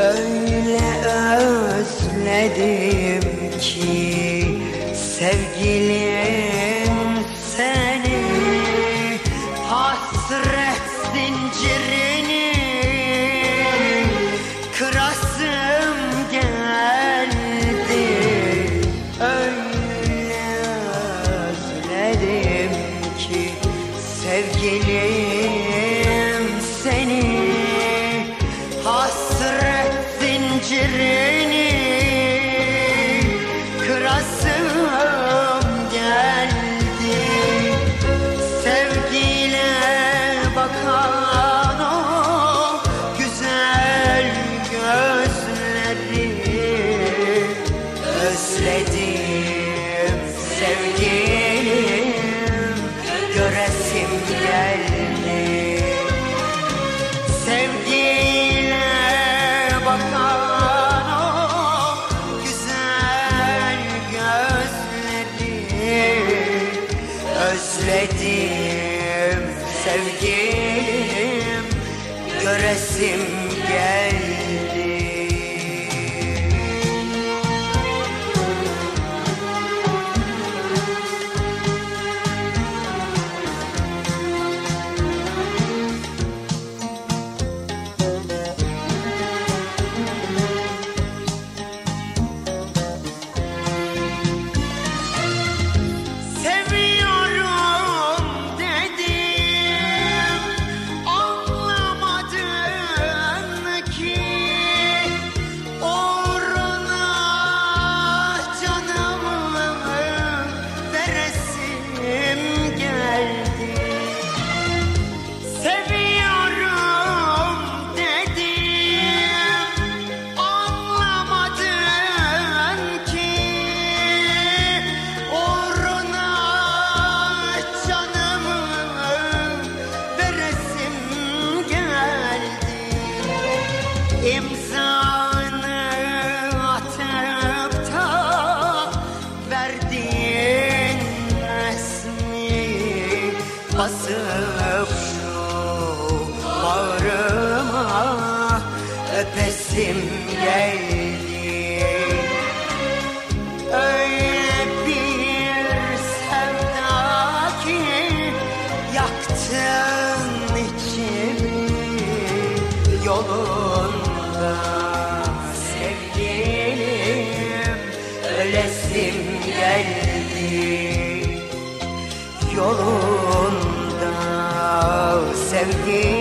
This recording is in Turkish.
Öyle özledim ki sevgilim sevgilim bakan güzel gözleri Özledim sevgilim göresim geldi İmzanı atıp da verdiğin resmi basıp şu bağrıma öpesim geldi. Öyle bir sevda yaktın içimi yolunda ölesim geldi yolunda sevgilim